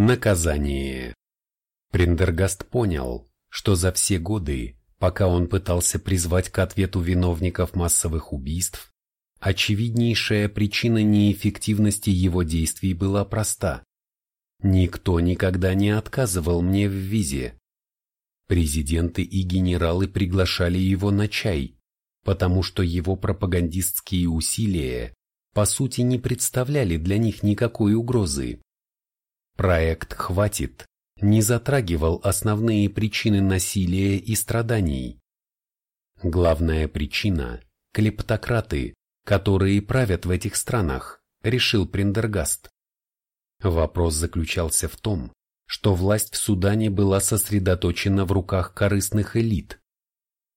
Наказание. Приндергаст понял, что за все годы, пока он пытался призвать к ответу виновников массовых убийств, очевиднейшая причина неэффективности его действий была проста. Никто никогда не отказывал мне в визе. Президенты и генералы приглашали его на чай, потому что его пропагандистские усилия по сути не представляли для них никакой угрозы. Проект «Хватит» не затрагивал основные причины насилия и страданий. Главная причина – клептократы, которые правят в этих странах, решил Приндергаст. Вопрос заключался в том, что власть в Судане была сосредоточена в руках корыстных элит.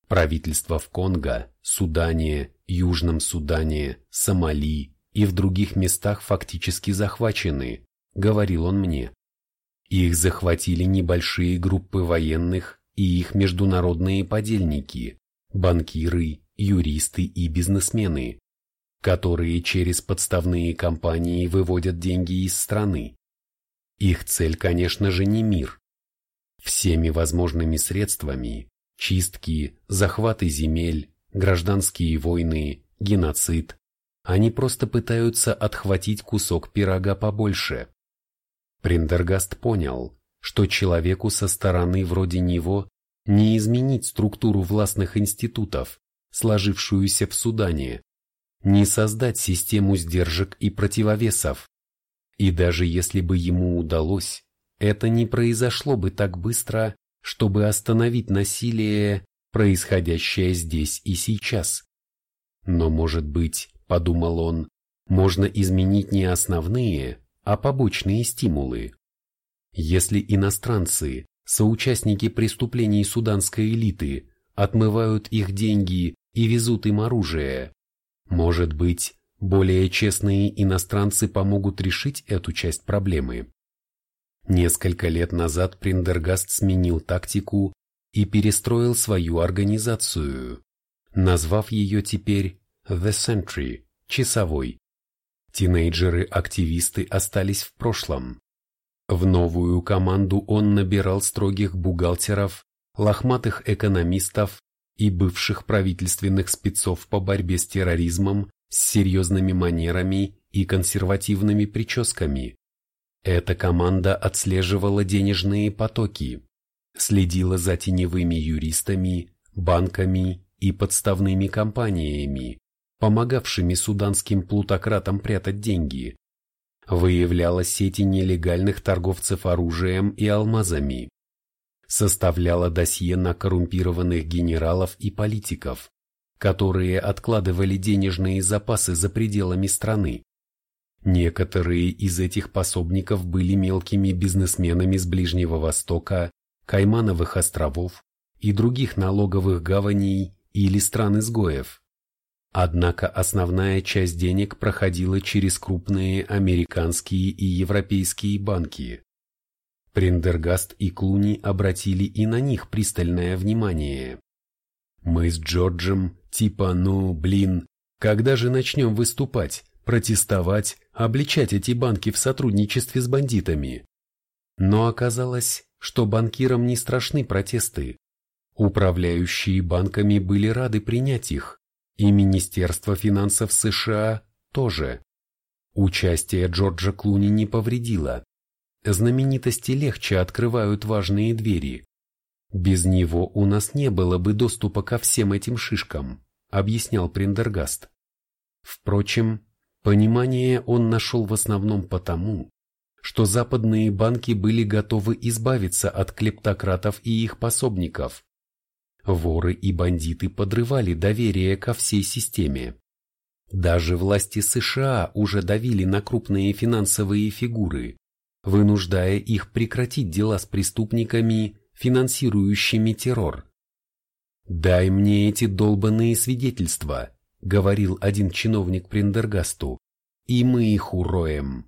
Правительства в Конго, Судане, Южном Судане, Сомали и в других местах фактически захвачены, — говорил он мне. Их захватили небольшие группы военных и их международные подельники, банкиры, юристы и бизнесмены, которые через подставные компании выводят деньги из страны. Их цель, конечно же, не мир. Всеми возможными средствами – чистки, захваты земель, гражданские войны, геноцид – они просто пытаются отхватить кусок пирога побольше. Приндергаст понял, что человеку со стороны вроде него не изменить структуру властных институтов, сложившуюся в Судане, не создать систему сдержек и противовесов. И даже если бы ему удалось, это не произошло бы так быстро, чтобы остановить насилие, происходящее здесь и сейчас. Но, может быть, подумал он, можно изменить не основные, а побочные стимулы. Если иностранцы, соучастники преступлений суданской элиты, отмывают их деньги и везут им оружие, может быть, более честные иностранцы помогут решить эту часть проблемы. Несколько лет назад Приндергаст сменил тактику и перестроил свою организацию, назвав ее теперь The Sentry – часовой. Тинейджеры-активисты остались в прошлом. В новую команду он набирал строгих бухгалтеров, лохматых экономистов и бывших правительственных спецов по борьбе с терроризмом с серьезными манерами и консервативными прическами. Эта команда отслеживала денежные потоки, следила за теневыми юристами, банками и подставными компаниями, помогавшими суданским плутократам прятать деньги, выявляла сети нелегальных торговцев оружием и алмазами, составляла досье на коррумпированных генералов и политиков, которые откладывали денежные запасы за пределами страны. Некоторые из этих пособников были мелкими бизнесменами с Ближнего Востока, Каймановых островов и других налоговых гаваней или стран-изгоев. Однако основная часть денег проходила через крупные американские и европейские банки. Приндергаст и Клуни обратили и на них пристальное внимание. Мы с Джорджем типа «ну, блин, когда же начнем выступать, протестовать, обличать эти банки в сотрудничестве с бандитами?» Но оказалось, что банкирам не страшны протесты. Управляющие банками были рады принять их, и Министерство финансов США тоже. Участие Джорджа Клуни не повредило. Знаменитости легче открывают важные двери. Без него у нас не было бы доступа ко всем этим шишкам, объяснял Приндергаст. Впрочем, понимание он нашел в основном потому, что западные банки были готовы избавиться от клептократов и их пособников, Воры и бандиты подрывали доверие ко всей системе. Даже власти США уже давили на крупные финансовые фигуры, вынуждая их прекратить дела с преступниками, финансирующими террор. «Дай мне эти долбанные свидетельства», — говорил один чиновник Приндергасту, — «и мы их уроем».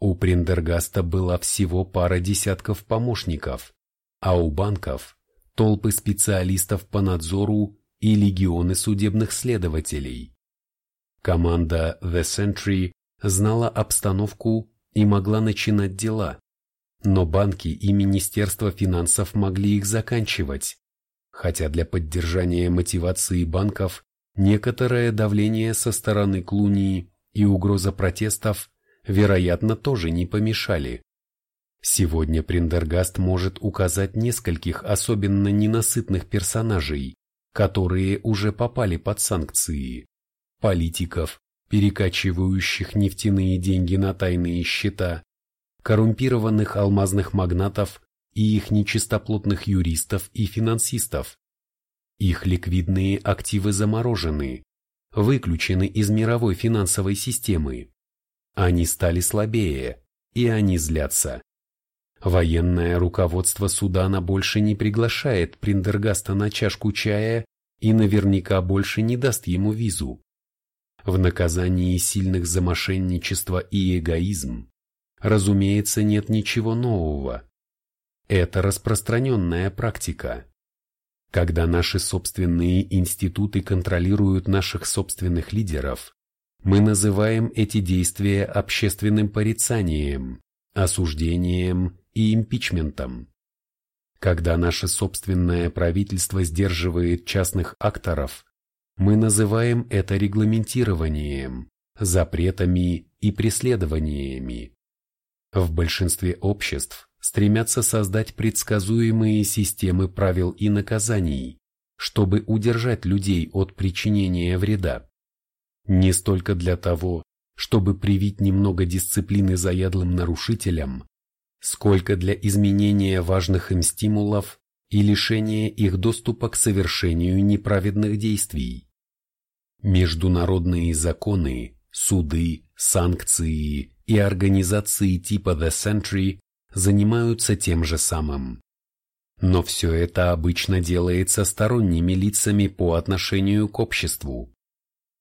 У Приндергаста была всего пара десятков помощников, а у банков толпы специалистов по надзору и легионы судебных следователей. Команда The Sentry знала обстановку и могла начинать дела, но банки и Министерство финансов могли их заканчивать, хотя для поддержания мотивации банков некоторое давление со стороны Клунии и угроза протестов, вероятно, тоже не помешали. Сегодня Приндергаст может указать нескольких особенно ненасытных персонажей, которые уже попали под санкции, политиков, перекачивающих нефтяные деньги на тайные счета, коррумпированных алмазных магнатов и их нечистоплотных юристов и финансистов. Их ликвидные активы заморожены, выключены из мировой финансовой системы. Они стали слабее, и они злятся. Военное руководство Судана больше не приглашает Приндергаста на чашку чая и наверняка больше не даст ему визу. В наказании сильных за мошенничество и эгоизм, разумеется, нет ничего нового. Это распространенная практика. Когда наши собственные институты контролируют наших собственных лидеров, мы называем эти действия общественным порицанием, осуждением и импичментом. Когда наше собственное правительство сдерживает частных акторов, мы называем это регламентированием, запретами и преследованиями. В большинстве обществ стремятся создать предсказуемые системы правил и наказаний, чтобы удержать людей от причинения вреда. Не столько для того, чтобы привить немного дисциплины заядлым нарушителям, сколько для изменения важных им стимулов и лишения их доступа к совершению неправедных действий. Международные законы, суды, санкции и организации типа The Century занимаются тем же самым. Но все это обычно делается сторонними лицами по отношению к обществу.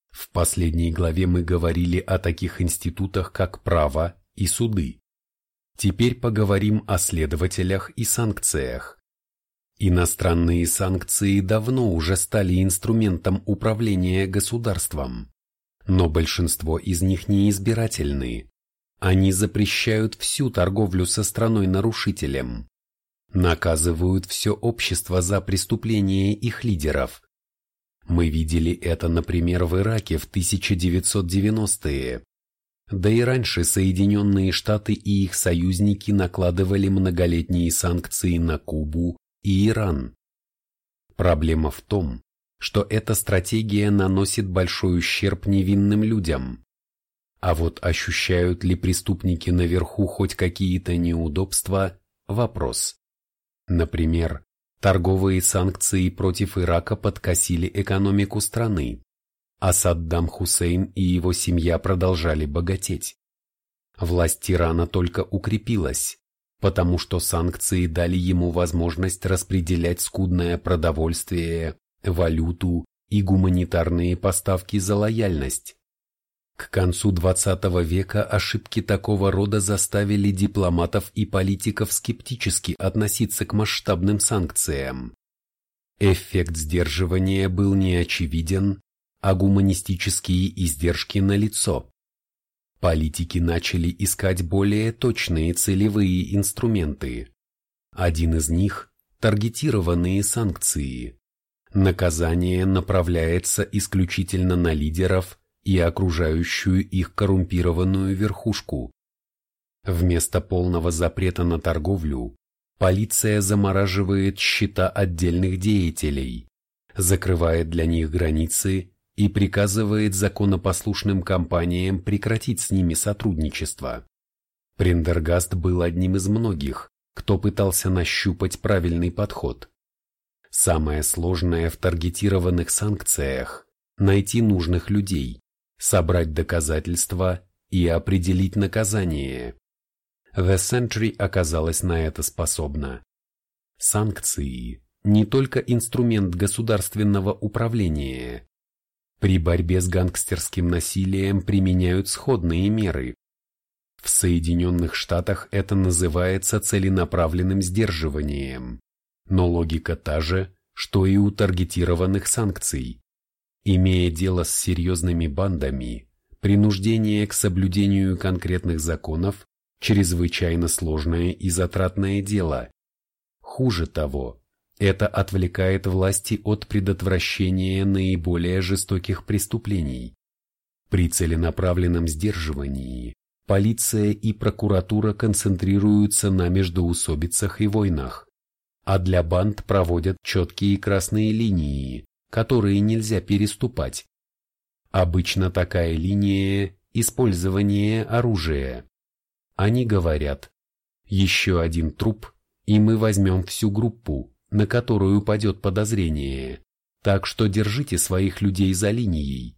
В последней главе мы говорили о таких институтах, как право и суды. Теперь поговорим о следователях и санкциях. Иностранные санкции давно уже стали инструментом управления государством, но большинство из них неизбирательны. Они запрещают всю торговлю со страной-нарушителем, наказывают все общество за преступления их лидеров. Мы видели это, например, в Ираке в 1990-е, да и раньше Соединенные Штаты и их союзники накладывали многолетние санкции на Кубу и Иран. Проблема в том, что эта стратегия наносит большой ущерб невинным людям. А вот ощущают ли преступники наверху хоть какие-то неудобства – вопрос. Например, торговые санкции против Ирака подкосили экономику страны а Саддам Хусейн и его семья продолжали богатеть. Власть тирана только укрепилась, потому что санкции дали ему возможность распределять скудное продовольствие, валюту и гуманитарные поставки за лояльность. К концу XX века ошибки такого рода заставили дипломатов и политиков скептически относиться к масштабным санкциям. Эффект сдерживания был неочевиден, а гуманистические издержки налицо. Политики начали искать более точные целевые инструменты. Один из них – таргетированные санкции. Наказание направляется исключительно на лидеров и окружающую их коррумпированную верхушку. Вместо полного запрета на торговлю, полиция замораживает счета отдельных деятелей, закрывает для них границы и приказывает законопослушным компаниям прекратить с ними сотрудничество. Прендергаст был одним из многих, кто пытался нащупать правильный подход. Самое сложное в таргетированных санкциях – найти нужных людей, собрать доказательства и определить наказание. The Century оказалась на это способна. Санкции – не только инструмент государственного управления, при борьбе с гангстерским насилием применяют сходные меры. В Соединенных Штатах это называется целенаправленным сдерживанием, но логика та же, что и у таргетированных санкций. Имея дело с серьезными бандами, принуждение к соблюдению конкретных законов чрезвычайно сложное и затратное дело. Хуже того, это отвлекает власти от предотвращения наиболее жестоких преступлений. При целенаправленном сдерживании полиция и прокуратура концентрируются на междоусобицах и войнах, а для банд проводят четкие красные линии, которые нельзя переступать. Обычно такая линия – использование оружия. Они говорят, еще один труп, и мы возьмем всю группу, на которую упадет подозрение, так что держите своих людей за линией.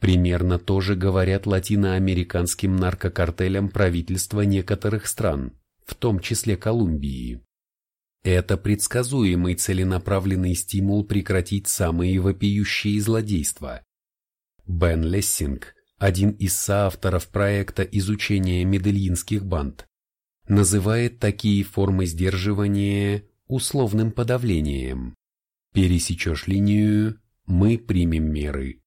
Примерно то же говорят латиноамериканским наркокартелям правительства некоторых стран, в том числе Колумбии. Это предсказуемый целенаправленный стимул прекратить самые вопиющие злодейства. Бен Лессинг, один из соавторов проекта изучения медельинских банд, называет такие формы сдерживания условным подавлением. Пересечешь линию, мы примем меры.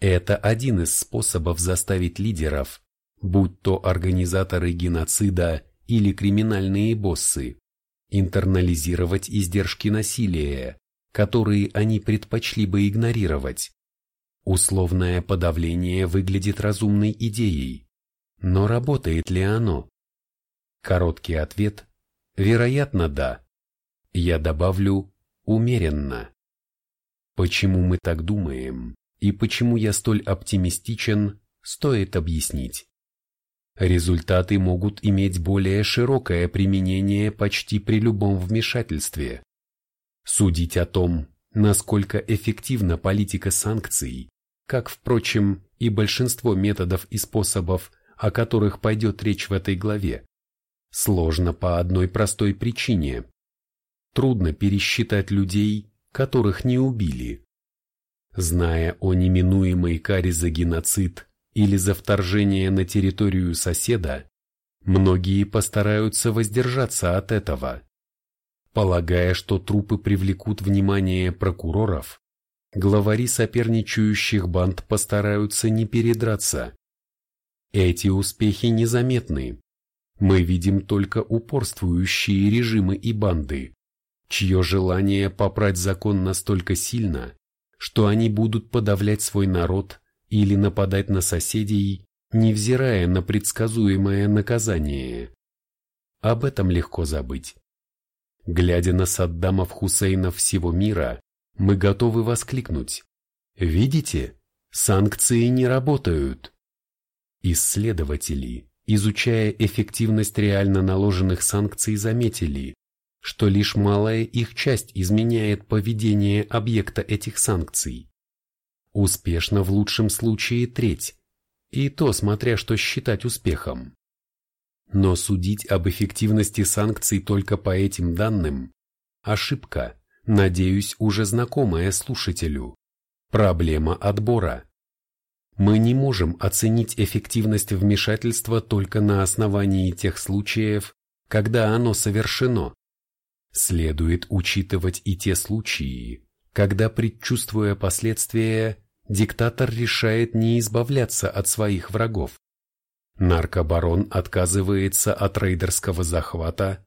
Это один из способов заставить лидеров, будь то организаторы геноцида или криминальные боссы, интернализировать издержки насилия, которые они предпочли бы игнорировать. Условное подавление выглядит разумной идеей, но работает ли оно? Короткий ответ – вероятно, да. Я добавлю умеренно. Почему мы так думаем? и почему я столь оптимистичен, стоит объяснить. Результаты могут иметь более широкое применение почти при любом вмешательстве. Судить о том, насколько эффективна политика санкций, как, впрочем, и большинство методов и способов, о которых пойдет речь в этой главе, сложно по одной простой причине. Трудно пересчитать людей, которых не убили. Зная о неминуемой каре за геноцид или за вторжение на территорию соседа, многие постараются воздержаться от этого. Полагая, что трупы привлекут внимание прокуроров, главари соперничающих банд постараются не передраться. Эти успехи незаметны. Мы видим только упорствующие режимы и банды, чье желание попрать закон настолько сильно, что они будут подавлять свой народ или нападать на соседей, невзирая на предсказуемое наказание. Об этом легко забыть. Глядя на Саддамов Хусейнов всего мира, мы готовы воскликнуть. Видите, санкции не работают. Исследователи, изучая эффективность реально наложенных санкций, заметили, что лишь малая их часть изменяет поведение объекта этих санкций. Успешно в лучшем случае треть, и то смотря что считать успехом. Но судить об эффективности санкций только по этим данным – ошибка, надеюсь, уже знакомая слушателю. Проблема отбора. Мы не можем оценить эффективность вмешательства только на основании тех случаев, когда оно совершено. Следует учитывать и те случаи, когда, предчувствуя последствия, диктатор решает не избавляться от своих врагов. Наркобарон отказывается от рейдерского захвата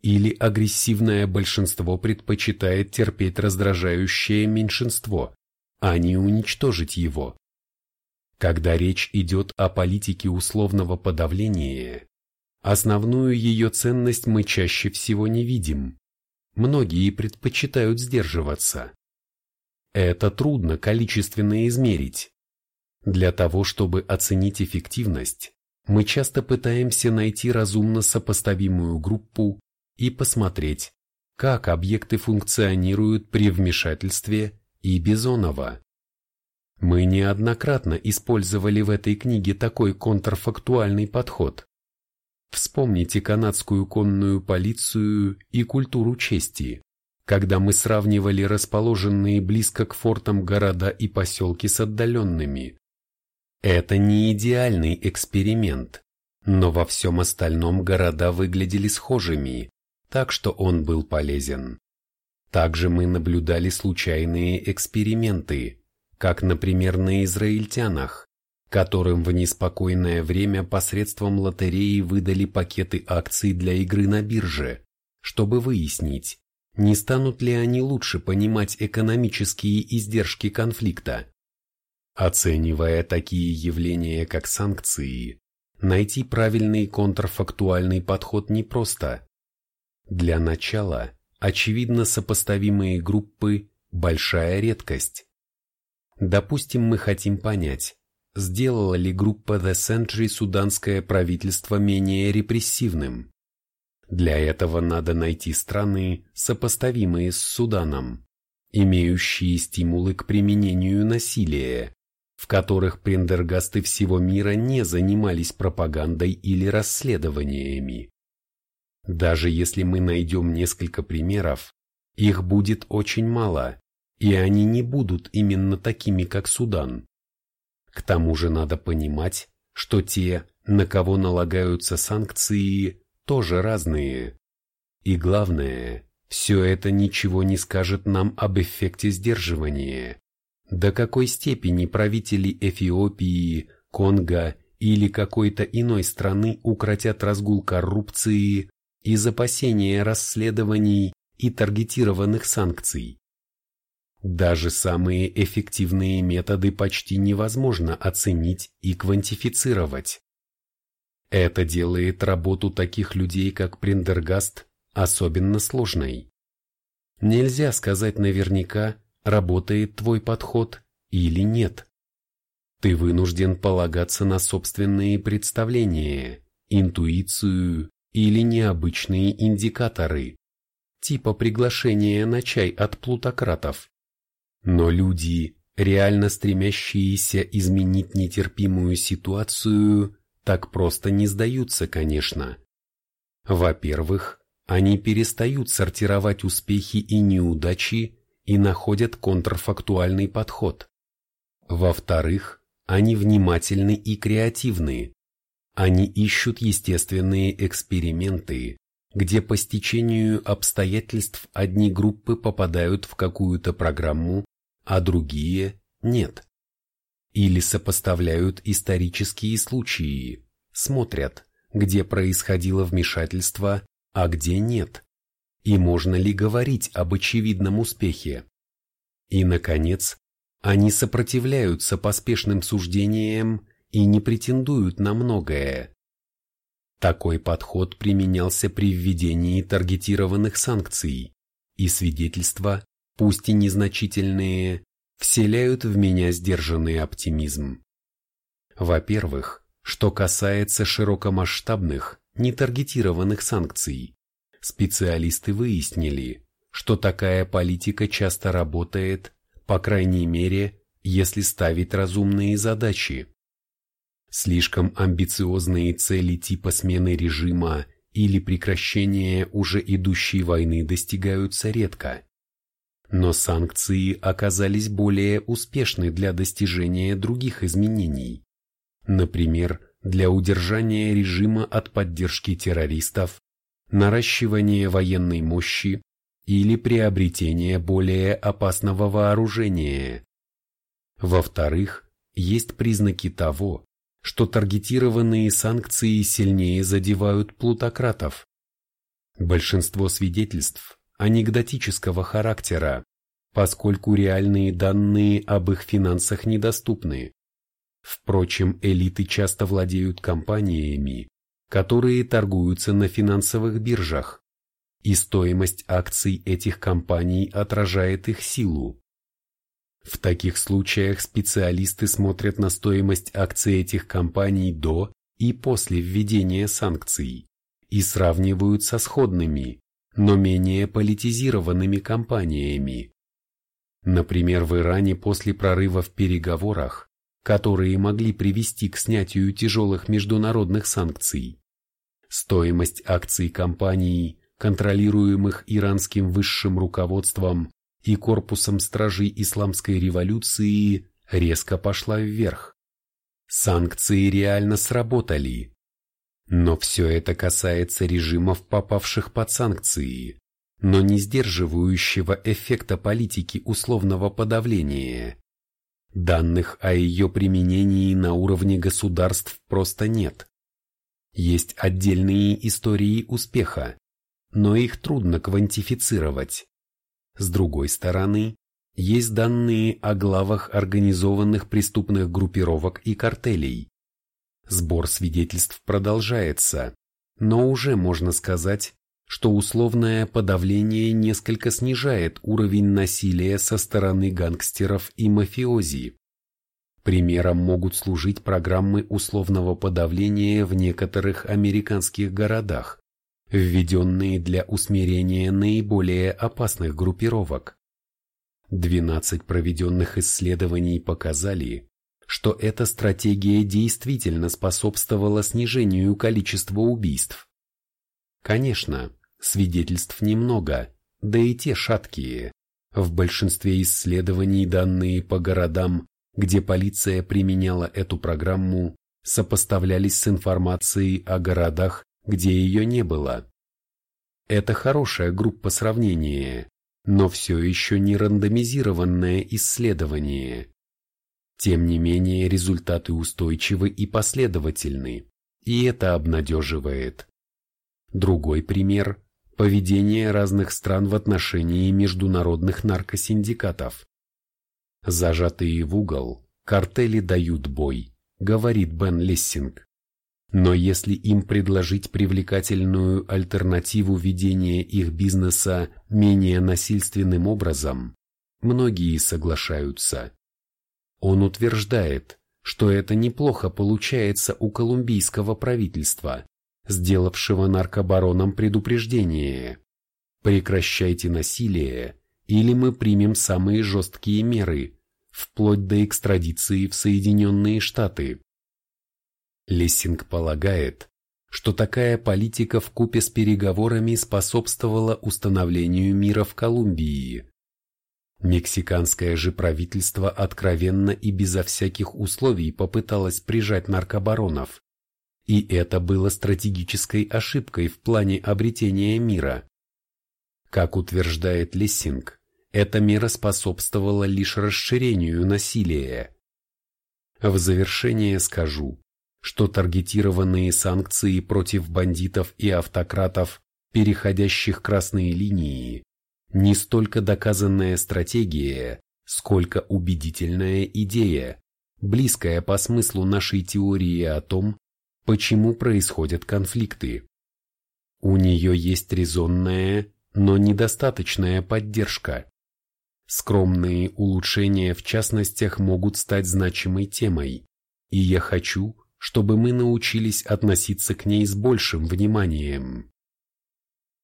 или агрессивное большинство предпочитает терпеть раздражающее меньшинство, а не уничтожить его. Когда речь идет о политике условного подавления, основную ее ценность мы чаще всего не видим многие предпочитают сдерживаться. Это трудно количественно измерить. Для того, чтобы оценить эффективность, мы часто пытаемся найти разумно сопоставимую группу и посмотреть, как объекты функционируют при вмешательстве и Бизонова. Мы неоднократно использовали в этой книге такой контрфактуальный подход. Вспомните канадскую конную полицию и культуру чести, когда мы сравнивали расположенные близко к фортам города и поселки с отдаленными. Это не идеальный эксперимент, но во всем остальном города выглядели схожими, так что он был полезен. Также мы наблюдали случайные эксперименты, как, например, на израильтянах, которым в неспокойное время посредством лотереи выдали пакеты акций для игры на бирже, чтобы выяснить, не станут ли они лучше понимать экономические издержки конфликта. Оценивая такие явления, как санкции, найти правильный контрфактуальный подход непросто. Для начала, очевидно сопоставимые группы – большая редкость. Допустим, мы хотим понять, сделала ли группа The Century суданское правительство менее репрессивным. Для этого надо найти страны, сопоставимые с Суданом, имеющие стимулы к применению насилия, в которых прендергасты всего мира не занимались пропагандой или расследованиями. Даже если мы найдем несколько примеров, их будет очень мало, и они не будут именно такими, как Судан. К тому же надо понимать, что те, на кого налагаются санкции, тоже разные. И главное, все это ничего не скажет нам об эффекте сдерживания. До какой степени правители Эфиопии, Конго или какой-то иной страны укротят разгул коррупции из опасения расследований и таргетированных санкций. Даже самые эффективные методы почти невозможно оценить и квантифицировать. Это делает работу таких людей, как Приндергаст, особенно сложной. Нельзя сказать наверняка, работает твой подход или нет. Ты вынужден полагаться на собственные представления, интуицию или необычные индикаторы, типа приглашения на чай от плутократов. Но люди, реально стремящиеся изменить нетерпимую ситуацию, так просто не сдаются, конечно. Во-первых, они перестают сортировать успехи и неудачи и находят контрфактуальный подход. Во-вторых, они внимательны и креативны. Они ищут естественные эксперименты, где по стечению обстоятельств одни группы попадают в какую-то программу, а другие – нет. Или сопоставляют исторические случаи, смотрят, где происходило вмешательство, а где нет, и можно ли говорить об очевидном успехе. И, наконец, они сопротивляются поспешным суждениям и не претендуют на многое. Такой подход применялся при введении таргетированных санкций, и свидетельства пусть и незначительные, вселяют в меня сдержанный оптимизм. Во-первых, что касается широкомасштабных, нетаргетированных санкций, специалисты выяснили, что такая политика часто работает, по крайней мере, если ставить разумные задачи. Слишком амбициозные цели типа смены режима или прекращения уже идущей войны достигаются редко. Но санкции оказались более успешны для достижения других изменений. Например, для удержания режима от поддержки террористов, наращивания военной мощи или приобретения более опасного вооружения. Во-вторых, есть признаки того, что таргетированные санкции сильнее задевают плутократов. Большинство свидетельств анекдотического характера, поскольку реальные данные об их финансах недоступны. Впрочем, элиты часто владеют компаниями, которые торгуются на финансовых биржах, и стоимость акций этих компаний отражает их силу. В таких случаях специалисты смотрят на стоимость акций этих компаний до и после введения санкций и сравнивают со сходными, но менее политизированными компаниями. Например, в Иране после прорыва в переговорах, которые могли привести к снятию тяжелых международных санкций, стоимость акций компаний, контролируемых иранским высшим руководством и корпусом стражей исламской революции, резко пошла вверх. Санкции реально сработали, но все это касается режимов, попавших под санкции, но не сдерживающего эффекта политики условного подавления. Данных о ее применении на уровне государств просто нет. Есть отдельные истории успеха, но их трудно квантифицировать. С другой стороны, есть данные о главах организованных преступных группировок и картелей. Сбор свидетельств продолжается, но уже можно сказать, что условное подавление несколько снижает уровень насилия со стороны гангстеров и мафиози. Примером могут служить программы условного подавления в некоторых американских городах, введенные для усмирения наиболее опасных группировок. 12 проведенных исследований показали, что эта стратегия действительно способствовала снижению количества убийств. Конечно, свидетельств немного, да и те шаткие. В большинстве исследований данные по городам, где полиция применяла эту программу, сопоставлялись с информацией о городах, где ее не было. Это хорошая группа сравнения, но все еще не рандомизированное исследование. Тем не менее результаты устойчивы и последовательны, и это обнадеживает. Другой пример – поведение разных стран в отношении международных наркосиндикатов. Зажатые в угол, картели дают бой, говорит Бен Лессинг. Но если им предложить привлекательную альтернативу ведения их бизнеса менее насильственным образом, многие соглашаются. Он утверждает, что это неплохо получается у колумбийского правительства, сделавшего наркобаронам предупреждение. Прекращайте насилие, или мы примем самые жесткие меры, вплоть до экстрадиции в Соединенные Штаты. Лессинг полагает, что такая политика в купе с переговорами способствовала установлению мира в Колумбии. Мексиканское же правительство откровенно и безо всяких условий попыталось прижать наркобаронов, и это было стратегической ошибкой в плане обретения мира. Как утверждает Лессинг, эта мера способствовала лишь расширению насилия. В завершение скажу, что таргетированные санкции против бандитов и автократов, переходящих красные линии, не столько доказанная стратегия, сколько убедительная идея, близкая по смыслу нашей теории о том, почему происходят конфликты. У нее есть резонная, но недостаточная поддержка. Скромные улучшения в частностях могут стать значимой темой, и я хочу, чтобы мы научились относиться к ней с большим вниманием.